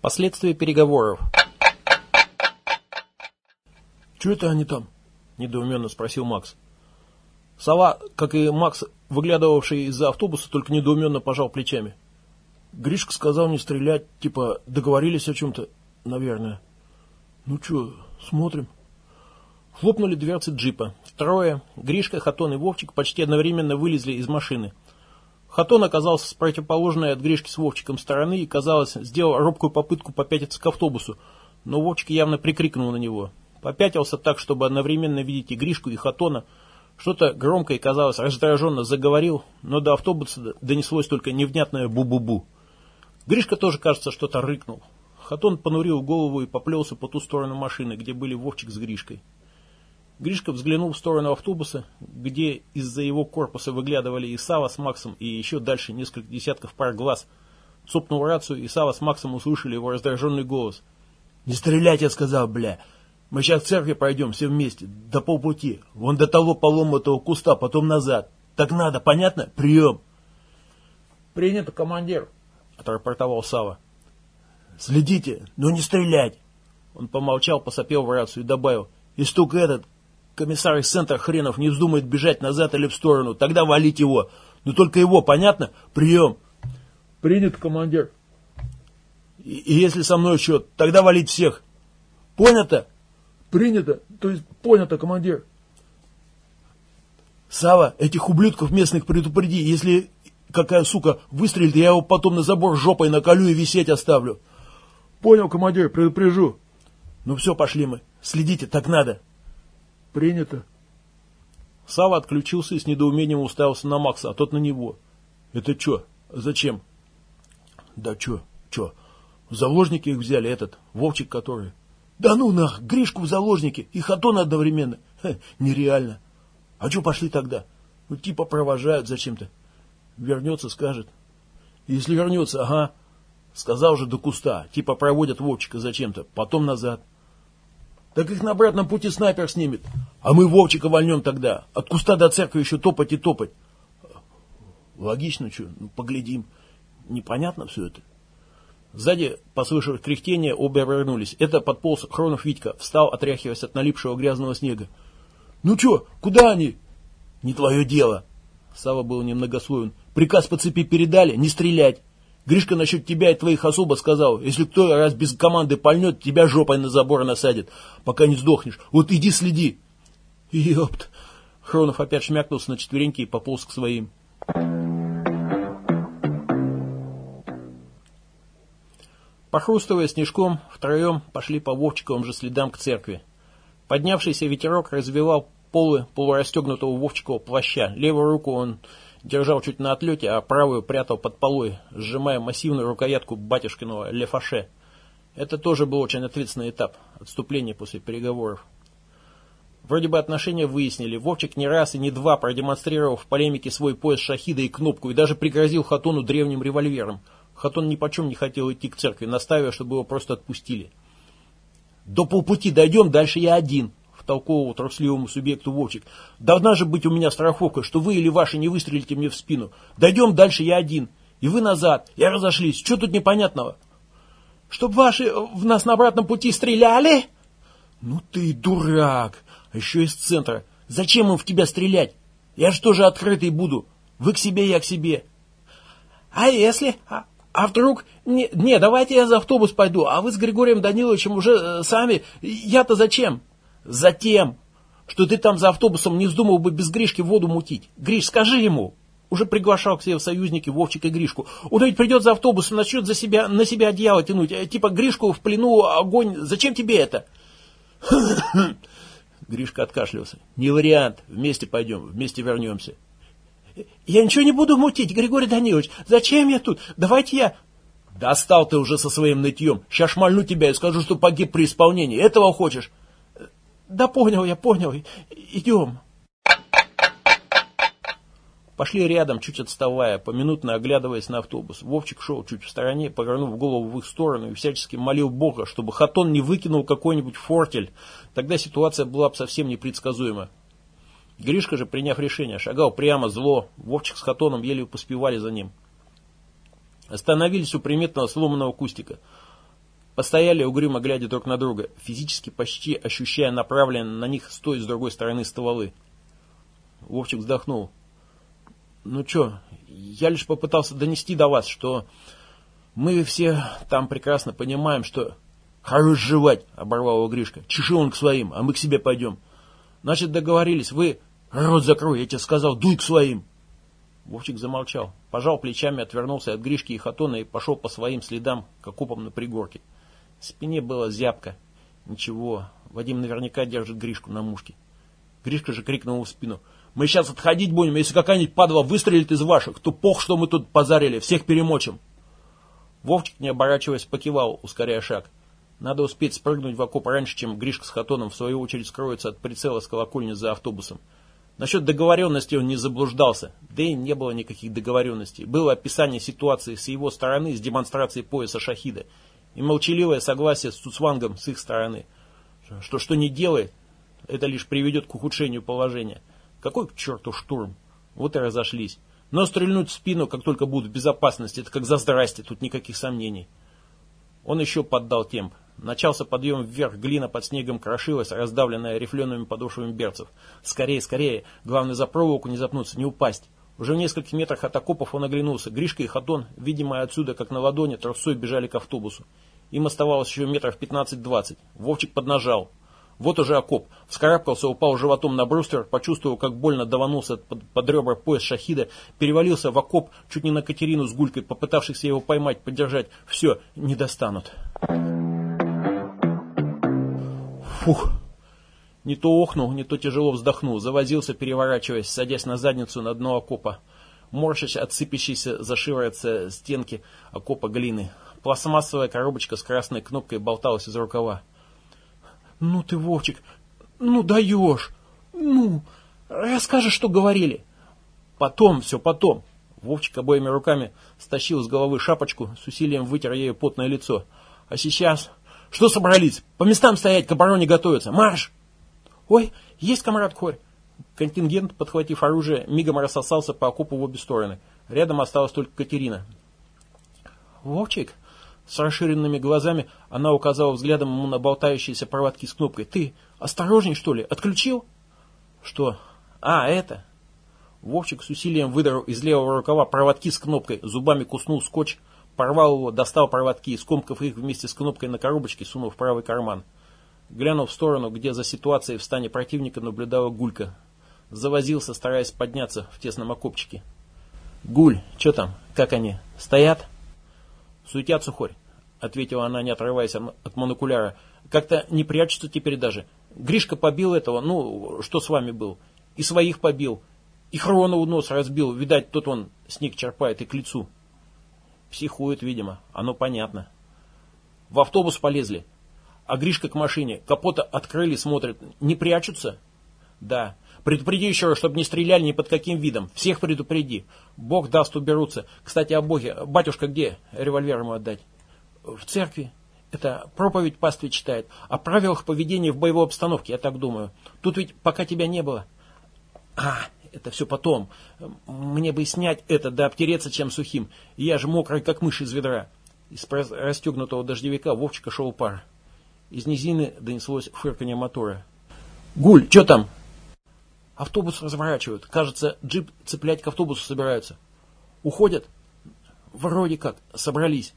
Последствия переговоров. «Че это они там?» – недоуменно спросил Макс. Сова, как и Макс, выглядывавший из-за автобуса, только недоуменно пожал плечами. Гришка сказал не стрелять, типа договорились о чем-то, наверное. Ну что, смотрим. Хлопнули дверцы джипа. Трое, Гришка, Хатон и Вовчик, почти одновременно вылезли из машины. Хатон оказался с противоположной от Гришки с Вовчиком стороны и, казалось, сделал робкую попытку попятиться к автобусу, но Вовчик явно прикрикнул на него. Попятился так, чтобы одновременно видеть и Гришку, и Хатона. Что-то громко и, казалось, раздраженно заговорил, но до автобуса донеслось только невнятное «бу-бу-бу». Гришка тоже, кажется, что-то рыкнул. Хатон понурил голову и поплелся по ту сторону машины, где были Вовчик с Гришкой. Гришка взглянул в сторону автобуса, где из-за его корпуса выглядывали и Сава с Максом, и еще дальше несколько десятков пар глаз. Цопнул рацию, и Сава с Максом услышали его раздраженный голос. «Не стрелять, я сказал, бля! Мы сейчас к церкви пройдем все вместе, до полпути. Вон до того поломатого куста, потом назад. Так надо, понятно? Прием!» «Принято, командир!» — отрапортовал Сава. «Следите, но не стрелять!» Он помолчал, посопел в рацию и добавил. «И стук этот, комиссар из центра хренов не вздумает бежать назад или в сторону, тогда валить его. Но только его, понятно? Прием. Принят, командир. И, и если со мной счет, тогда валить всех. Понято? Принято. То есть понято, командир. Сава, этих ублюдков местных предупреди, если какая сука выстрелит, я его потом на забор жопой наколю и висеть оставлю. Понял, командир, предупрежу. Ну все, пошли мы. Следите, так надо. Принято. Сава отключился и с недоумением уставился на Макса, а тот на него. Это что? Зачем? Да что? Что? В заложники их взяли этот, Вовчик который. Да ну нах, Гришку в заложники и Хатона одновременно. Ха, нереально. А что пошли тогда? Ну типа провожают зачем-то. Вернется, скажет. Если вернется, ага. Сказал же до куста. Типа проводят Вовчика зачем-то. Потом назад. Так их на обратном пути снайпер снимет. А мы Вовчика вольнем тогда. От куста до церкви еще топать и топать. Логично, что? Ну, поглядим. Непонятно все это. Сзади, послышав кряхтение, оба обернулись. Это подполз Хронов Витька, встал, отряхиваясь от налипшего грязного снега. «Ну что, куда они?» «Не твое дело!» Сава был немногословен. «Приказ по цепи передали, не стрелять!» Гришка насчет тебя и твоих особо сказал. Если кто раз без команды пальнет, тебя жопой на забор насадит, пока не сдохнешь. Вот иди следи. Ёпт. Хронов опять шмякнулся на четвереньки и пополз к своим. Похрустывая снежком, втроем пошли по Вовчиковым же следам к церкви. Поднявшийся ветерок развивал полы полурастегнутого Вовчикова плаща. Левую руку он держал чуть на отлете, а правую прятал под полой, сжимая массивную рукоятку батюшкиного лефаше. Это тоже был очень ответственный этап отступления после переговоров. Вроде бы отношения выяснили. Вовчик не раз и не два продемонстрировал в полемике свой пояс шахида и кнопку, и даже пригрозил Хатону древним револьвером. Хатон ни почем не хотел идти к церкви, настаивая, чтобы его просто отпустили. «До полпути дойдем, дальше я один», втолковывал трусливому субъекту Вовчик. Должна же быть у меня страховка, что вы или ваши не выстрелите мне в спину. Дойдем дальше я один. И вы назад. Я разошлись. Что тут непонятного? Чтоб ваши в нас на обратном пути стреляли? Ну ты дурак. А еще из центра. Зачем им в тебя стрелять? Я же открытый буду? Вы к себе, я к себе. А если? А, а вдруг... Не, не, давайте я за автобус пойду, а вы с Григорием Даниловичем уже э, сами... Я-то зачем? Затем, что ты там за автобусом не вздумал бы без Гришки воду мутить. Гриш, скажи ему. Уже приглашал к себе в союзники Вовчик и Гришку. Он ведь придет за автобусом, начнет за себя, на себя одеяло тянуть. Э, типа Гришку в плену, огонь. Зачем тебе это? Гришка откашлялся. Не вариант. Вместе пойдем, вместе вернемся. Я ничего не буду мутить, Григорий Данилович. Зачем я тут? Давайте я... Достал ты уже со своим нытьем. Сейчас шмальну тебя и скажу, что погиб при исполнении. Этого хочешь? Да понял я, понял. Идем. Пошли рядом, чуть отставая, поминутно оглядываясь на автобус. Вовчик шел чуть в стороне, повернув голову в их сторону и всячески молил Бога, чтобы Хатон не выкинул какой-нибудь фортель. Тогда ситуация была бы совсем непредсказуема. Гришка же, приняв решение, шагал прямо зло. Вовчик с Хатоном еле поспевали за ним. Остановились у приметного сломанного кустика. Постояли угрюмо, глядя друг на друга, физически почти ощущая направленные на них с той и с другой стороны стволы. Вовчик вздохнул. «Ну что, я лишь попытался донести до вас, что мы все там прекрасно понимаем, что...» «Хорош жевать!» — оборвал его Гришка. «Чеши он к своим, а мы к себе пойдем». «Значит, договорились, вы...» «Рот закрой, я тебе сказал, дуй к своим!» Вовчик замолчал, пожал плечами, отвернулся от Гришки и Хатона и пошел по своим следам к окопам на пригорке. Спине было зябко. Ничего, Вадим наверняка держит Гришку на мушке. Гришка же крикнул в спину. «Мы сейчас отходить будем, если какая-нибудь падла выстрелит из ваших, то пох, что мы тут позарили, всех перемочим!» Вовчик, не оборачиваясь, покивал, ускоряя шаг. Надо успеть спрыгнуть в окоп раньше, чем Гришка с Хатоном в свою очередь скроется от прицела с колокольни за автобусом. Насчет договоренности он не заблуждался, да и не было никаких договоренностей. Было описание ситуации с его стороны с демонстрацией пояса шахида и молчаливое согласие с Цуцвангом с их стороны. Что что не делает, это лишь приведет к ухудшению положения. Какой к черту штурм? Вот и разошлись. Но стрельнуть в спину, как только будут в безопасности, это как за здрасте, тут никаких сомнений. Он еще поддал темп. Начался подъем вверх, глина под снегом крошилась, раздавленная рифлеными подошвами берцев. Скорее, скорее, главное за проволоку не запнуться, не упасть. Уже в нескольких метрах от окопов он оглянулся. Гришка и Хатон, видимо отсюда, как на ладони, трусой бежали к автобусу. Им оставалось еще метров 15-20. Вовчик поднажал. Вот уже окоп. Вскарабкался, упал животом на бруствер, почувствовал, как больно даванулся под, под ребра пояс шахида, перевалился в окоп, чуть не на Катерину с гулькой, попытавшихся его поймать, поддержать. Все, не достанут. Фух. Не то охнул, не то тяжело вздохнул, завозился, переворачиваясь, садясь на задницу на дно окопа. Морщась от сыпящейся за стенки окопа глины. Пластмассовая коробочка с красной кнопкой болталась из рукава. «Ну ты, Вовчик, ну даешь! Ну, расскажешь, что говорили!» «Потом, все потом!» Вовчик обоими руками стащил с головы шапочку, с усилием вытер ею потное лицо. «А сейчас...» «Что собрались? По местам стоять, к обороне готовиться! Марш!» «Ой, есть комрад Хорь!» Контингент, подхватив оружие, мигом рассосался по окопу в обе стороны. Рядом осталась только Катерина. «Вовчик!» С расширенными глазами она указала взглядом ему на болтающиеся проводки с кнопкой. «Ты осторожней, что ли? Отключил?» «Что? А, это?» Вовчик с усилием выдрал из левого рукава проводки с кнопкой, зубами куснул скотч, порвал его, достал проводки, скомкав их вместе с кнопкой на коробочке, сунул в правый карман. Глянул в сторону, где за ситуацией в стане противника наблюдала Гулька. Завозился, стараясь подняться в тесном окопчике. «Гуль, что там? Как они? Стоят?» «Суетятся, хорь», — ответила она, не отрываясь от монокуляра. «Как-то не прячутся теперь даже. Гришка побил этого, ну, что с вами был. И своих побил. И Хронову нос разбил. Видать, тот он снег черпает и к лицу». «Психует, видимо. Оно понятно». «В автобус полезли. А Гришка к машине. Капота открыли, смотрят. Не прячутся? Да. Предупреди еще раз, чтобы не стреляли ни под каким видом. Всех предупреди. Бог даст, уберутся. Кстати, о Боге. Батюшка где? Револьвер ему отдать. В церкви. Это проповедь пастве читает. О правилах поведения в боевой обстановке, я так думаю. Тут ведь пока тебя не было. А, это все потом. Мне бы снять это, да обтереться чем сухим. Я же мокрый, как мышь из ведра. Из расстегнутого дождевика Вовчика шел пар. Из низины донеслось фырканье мотора. «Гуль, что там?» «Автобус разворачивают. Кажется, джип цеплять к автобусу собираются. Уходят?» «Вроде как. Собрались».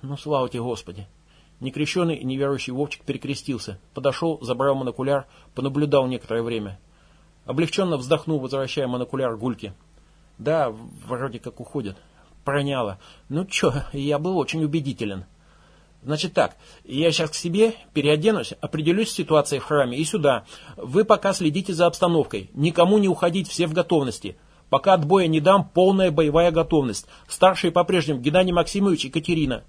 «Ну, слава тебе, Господи!» Некрещенный и неверующий Вовчик перекрестился. Подошел, забрал монокуляр, понаблюдал некоторое время. Облегченно вздохнул, возвращая монокуляр Гульке. «Да, вроде как уходят. Проняло. Ну чё, я был очень убедителен». Значит так, я сейчас к себе переоденусь, определюсь с ситуацией в храме и сюда. Вы пока следите за обстановкой. Никому не уходить, все в готовности. Пока отбоя не дам, полная боевая готовность. Старшие по-прежнему Геннадий Максимович и Катерина.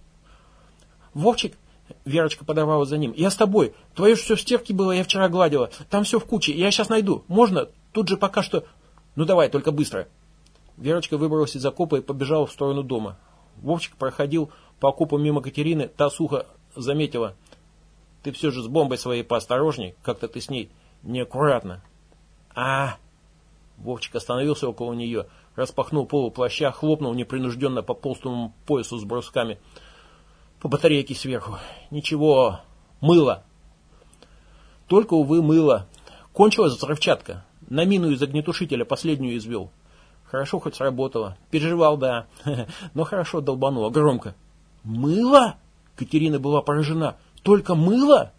Вовчик, Верочка подавала за ним. Я с тобой. Твое все в стирке было, я вчера гладила. Там все в куче. Я сейчас найду. Можно? Тут же пока что... Ну давай, только быстро. Верочка выбралась из окопа и побежала в сторону дома. Вовчик проходил по окопу мимо Катерины, та сухо заметила. Ты все же с бомбой своей поосторожней, как-то ты с ней неаккуратно. А, Вовчик остановился около нее, распахнул полу плаща, хлопнул непринужденно по полстому поясу с брусками. по батарейке сверху. Ничего, мыло. Только, увы, мыло. Кончилась взрывчатка. На мину из огнетушителя последнюю извел. Хорошо хоть сработало. Переживал, да. Но хорошо долбануло, громко. Мыло? Катерина была поражена. Только мыло?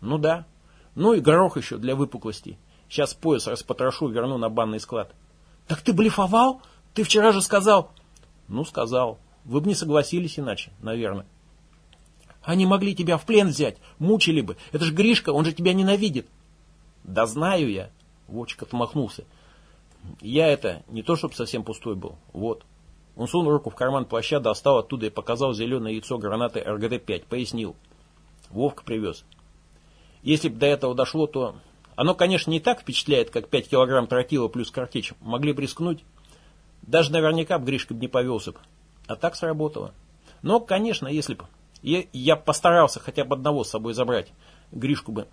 Ну да. Ну и горох еще для выпуклости. Сейчас пояс распотрошу, верну на банный склад. Так ты блефовал? Ты вчера же сказал... Ну, сказал. Вы бы не согласились иначе, наверное. Они могли тебя в плен взять, мучили бы. Это же Гришка, он же тебя ненавидит. Да знаю я. Вовчик отмахнулся. Я это, не то чтобы совсем пустой был. Вот. Он сунул руку в карман плаща, достал оттуда и показал зеленое яйцо гранаты РГД-5. Пояснил. Вовка привез. Если бы до этого дошло, то... Оно, конечно, не так впечатляет, как 5 килограмм тротила плюс картечь. Могли бы рискнуть. Даже наверняка бы Гришка бы не повелся бы. А так сработало. Но, конечно, если бы... Я, я постарался хотя бы одного с собой забрать. Гришку бы.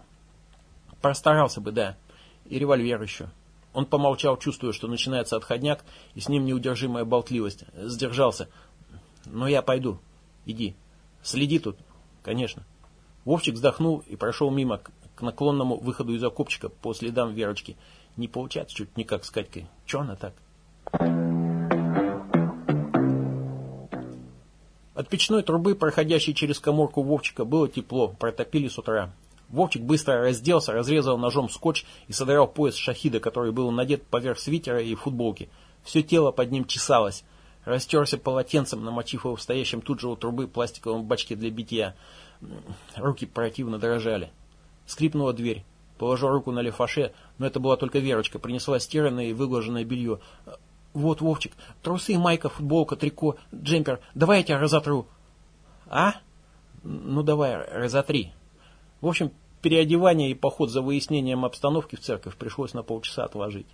Постарался бы, да. И револьвер еще. Он помолчал, чувствуя, что начинается отходняк, и с ним неудержимая болтливость. Сдержался. Но я пойду. Иди. Следи тут. Конечно. Вовчик вздохнул и прошел мимо к наклонному выходу из окопчика по следам Верочки. Не получается чуть никак с Катькой. Че она так? От печной трубы, проходящей через коморку Вовчика, было тепло, протопили с утра. Вовчик быстро разделся, разрезал ножом скотч и содрал пояс шахида, который был надет поверх свитера и футболки. Все тело под ним чесалось. Растерся полотенцем, намочив его в стоящем тут же у трубы пластиковом бачке для битья. Руки противно дрожали. Скрипнула дверь. Положил руку на лефаше, но это была только Верочка. Принесла стиранное и выглаженное белье. Вот, Вовчик, трусы, майка, футболка, трико, джемпер. Давай я тебя разотру. А? Ну давай, разотри. В общем, переодевание и поход за выяснением обстановки в церковь пришлось на полчаса отложить.